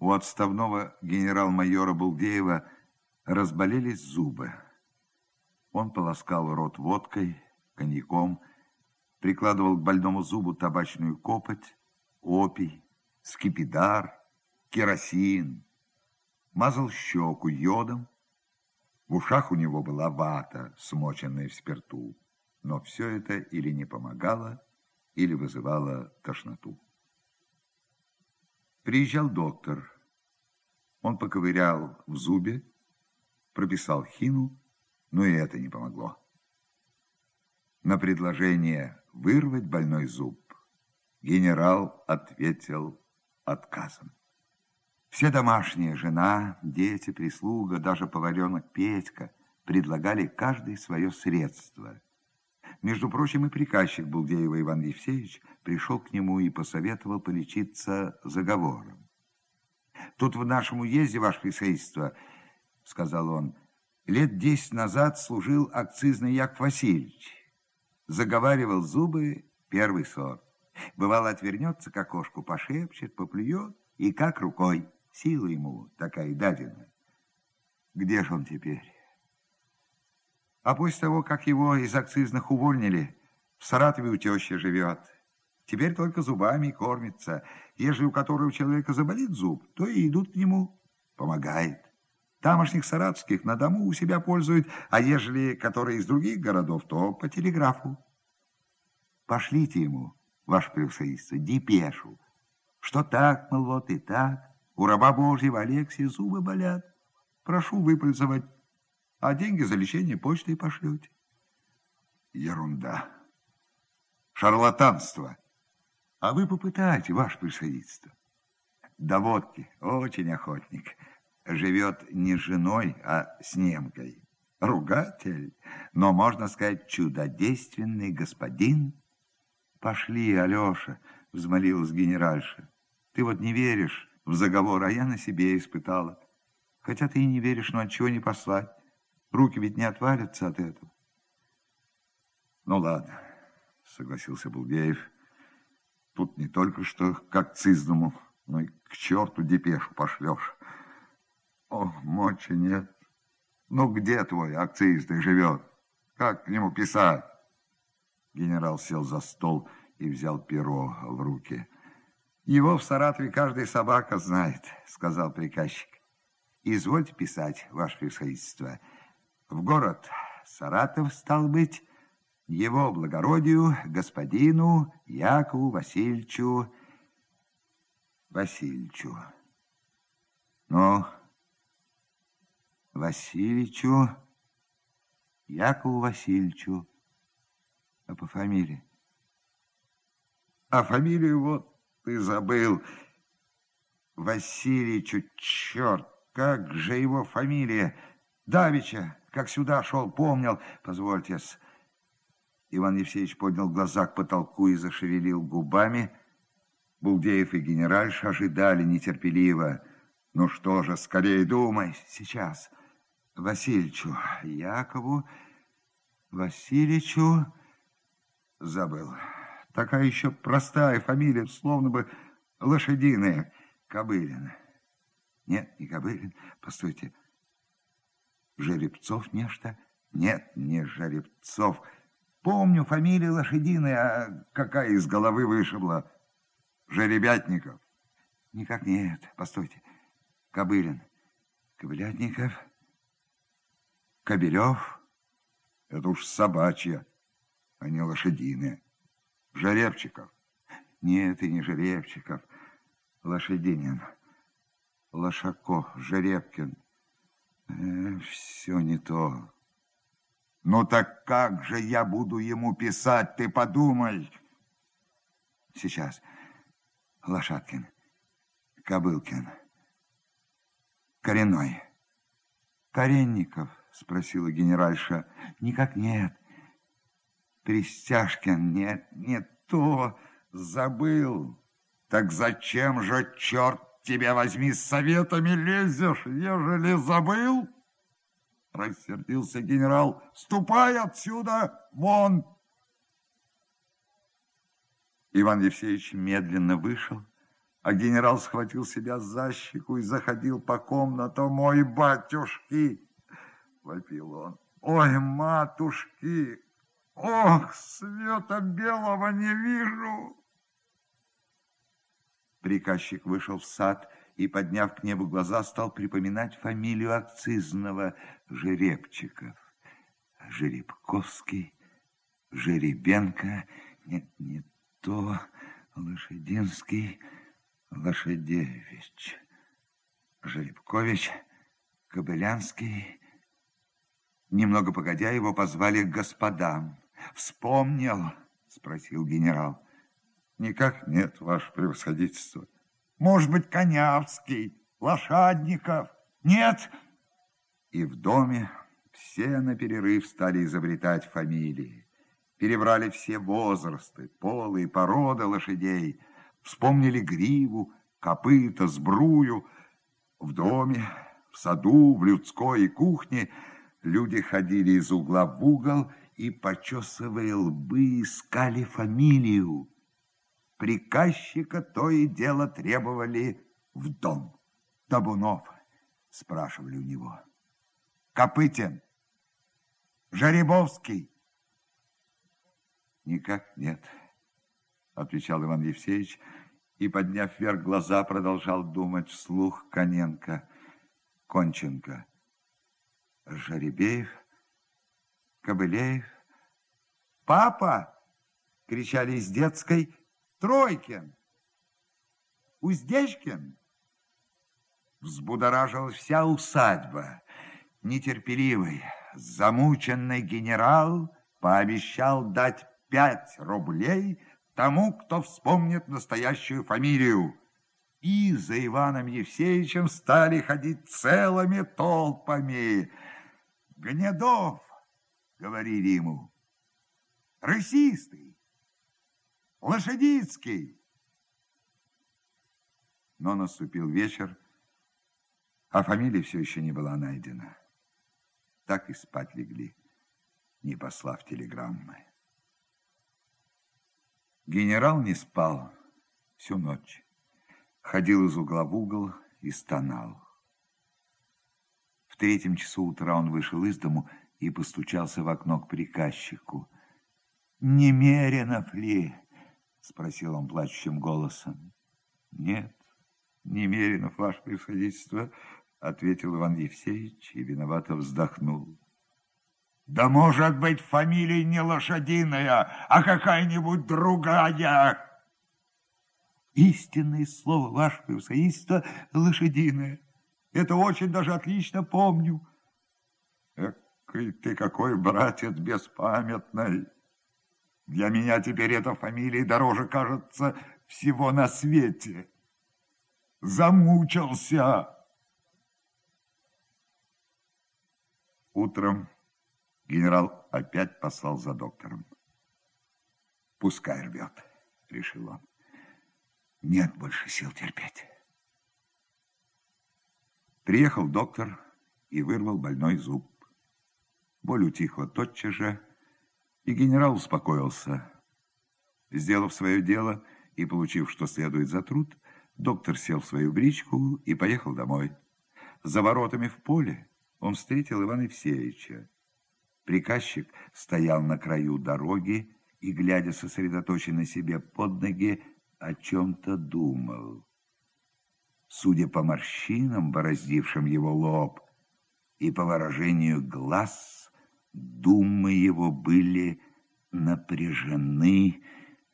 У отставного генерал-майора Булдеева разболелись зубы. Он полоскал рот водкой, коньяком, прикладывал к больному зубу табачную копоть, опий, скипидар, керосин, мазал щеку йодом. В ушах у него была вата, смоченная в спирту, но все это или не помогало, или вызывало тошноту. Приезжал доктор. Он поковырял в зубе, прописал хину, но и это не помогло. На предложение вырвать больной зуб генерал ответил отказом. Все домашние, жена, дети, прислуга, даже поваренок Петька предлагали каждый свое средство – между прочим, и приказчик Булдеева Иван Евсеевич пришел к нему и посоветовал полечиться заговором. «Тут в нашем уезде, ваше присоедство, — сказал он, — лет десять назад служил акцизный Яков Васильевич. Заговаривал зубы первый сорт. Бывало, отвернется к окошку, пошепчет, поплюет, и как рукой. Сила ему такая дадена. Где же он теперь?» А после того, как его из акцизных увольнили, в Саратове у тещи живет. Теперь только зубами кормится. Ежели у которого человека заболит зуб, то и идут к нему. Помогает. Тамошних саратовских на дому у себя пользуют, а ежели которые из других городов, то по телеграфу. Пошлите ему, ваше превосходительство, депешу, что так, мол, вот и так. У раба Божьего Алексия зубы болят. Прошу выпользовать а деньги за лечение почтой пошлете. Ерунда. Шарлатанство. А вы попытайте, ваше превосходительство. До водки очень охотник. Живет не с женой, а с немкой. Ругатель, но, можно сказать, чудодейственный господин. Пошли, Алеша, взмолилась генеральша. Ты вот не веришь в заговор, а я на себе испытала. Хотя ты и не веришь, но от чего не послать? Руки ведь не отвалятся от этого. Ну ладно, согласился Булгеев. Тут не только что к акцизному, но и к черту депешу пошлешь. О, мочи нет. Ну где твой акцизный живет? Как к нему писать? Генерал сел за стол и взял перо в руки. Его в Саратове каждая собака знает, сказал приказчик. Извольте писать, ваше превосходительство в город Саратов, стал быть, его благородию, господину Якову Васильевичу Васильевичу. Ну, Васильевичу, Якову Васильевичу, а по фамилии? А фамилию вот ты забыл. Васильевичу, черт, как же его фамилия? Давича как сюда шел, помнил. Позвольте -с. Иван Евсеевич поднял глаза к потолку и зашевелил губами. Булдеев и генеральш ожидали нетерпеливо. Ну что же, скорее думай. Сейчас. Васильичу, Якову, Васильичу... Забыл. Такая еще простая фамилия, словно бы лошадиная. Кобылин. Нет, не Кобылин. Постойте. Жеребцов нечто? Нет, не Жеребцов. Помню, фамилия лошадиная, а какая из головы вышибла? Жеребятников. Никак нет. Постойте. Кобылин. Кобылятников. Кобелев. Это уж собачья, а не лошадиная. Жеребчиков. Нет, и не Жеребчиков. Лошадинин. Лошако, Жеребкин. Э, все не то. Ну так как же я буду ему писать, ты подумай. Сейчас. Лошадкин, Кобылкин, Коренной. Коренников, спросила генеральша. Никак нет. Пристяжкин, нет, не то, забыл. Так зачем же, черт тебя возьми, с советами лезешь, ежели забыл? Рассердился генерал. Ступай отсюда, вон! Иван Евсеевич медленно вышел, А генерал схватил себя за щеку и заходил по комнатам. «Ой, батюшки!» — вопил он. «Ой, матушки! Ох, света белого не вижу!» Приказчик вышел в сад и, подняв к небу глаза, стал припоминать фамилию акцизного Жеребчиков. Жеребковский, Жеребенко, нет, не то, Лошадинский, Лошадевич, Жеребкович, Кобылянский. Немного погодя, его позвали к господам. «Вспомнил?» — спросил генерал. «Никак нет, ваше превосходительство». «Может быть, Конявский, Лошадников?» «Нет?» И в доме все на перерыв стали изобретать фамилии. Перебрали все возрасты, полы и породы лошадей. Вспомнили гриву, копыта, сбрую. В доме, в саду, в людской и кухне люди ходили из угла в угол и, почесывая лбы, искали фамилию. Приказчика то и дело требовали в дом. Табунов, спрашивали у него. Копытин, Жаребовский. Никак нет, отвечал Иван Евсеевич и, подняв вверх глаза, продолжал думать вслух Коненко, Конченко, Жаребеев, Кобылеев. «Папа!» — кричали из детской. «Тройкин! Уздечкин!» Взбудоражилась вся усадьба. Нетерпеливый, замученный генерал пообещал дать пять рублей тому, кто вспомнит настоящую фамилию. И за Иваном Евсеевичем стали ходить целыми толпами. «Гнедов!» — говорили ему. «Рысистый! Лошадицкий!» Но наступил вечер, а фамилия все еще не была найдена так и спать легли, не послав телеграммы. Генерал не спал всю ночь, ходил из угла в угол и стонал. В третьем часу утра он вышел из дому и постучался в окно к приказчику. «Немеренов ли?» — спросил он плачущим голосом. «Нет, Немеренов, ваше превосходительство», ответил Иван Евсеевич и виновато вздохнул. Да может быть фамилия не лошадиная, а какая-нибудь другая. Истинное слово, ваше превосходительство, лошадиное. Это очень даже отлично помню. Экой ты какой, братец, беспамятный. Для меня теперь эта фамилия дороже, кажется, всего на свете. Замучился. Утром генерал опять послал за доктором. «Пускай рвет», — решил он. «Нет больше сил терпеть». Приехал доктор и вырвал больной зуб. Боль утихла тотчас же, и генерал успокоился. Сделав свое дело и получив, что следует за труд, доктор сел в свою бричку и поехал домой. За воротами в поле он встретил Ивана Евсеевича. Приказчик стоял на краю дороги и, глядя сосредоточенно себе под ноги, о чем-то думал. Судя по морщинам, бороздившим его лоб, и по выражению глаз, думы его были напряжены,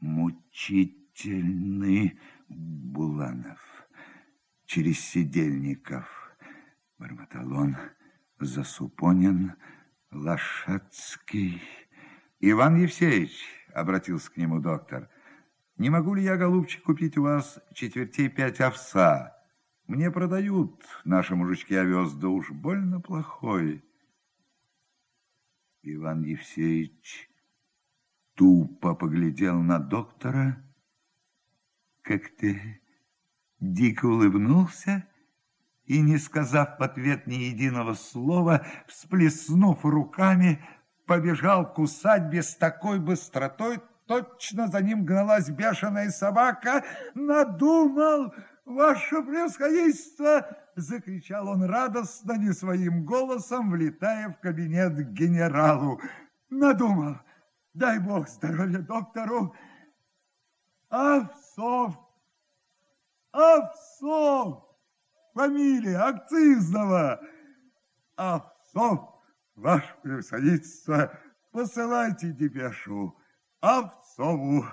мучительны. Буланов через сидельников, бормотал он, — Засупонин, Лошадский. Иван Евсеевич, обратился к нему доктор, не могу ли я, голубчик, купить у вас четвертей пять овса? Мне продают наши мужички овес, да уж больно плохой. Иван Евсеевич тупо поглядел на доктора, как-то дико улыбнулся и, не сказав в ответ ни единого слова, всплеснув руками, побежал к усадьбе с такой быстротой, точно за ним гналась бешеная собака. Надумал, ваше превосходительство! Закричал он радостно, не своим голосом, влетая в кабинет к генералу. Надумал, дай бог здоровья доктору. Овсов, Овсов, фамилия акцизного. Овсов, ваше превосходительство, посылайте депешу Овцову.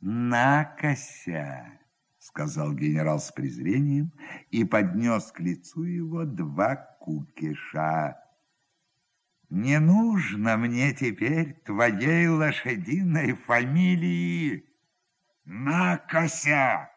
«Накося!» — сказал генерал с презрением и поднес к лицу его два кукиша. «Не нужно мне теперь твоей лошадиной фамилии Накося!»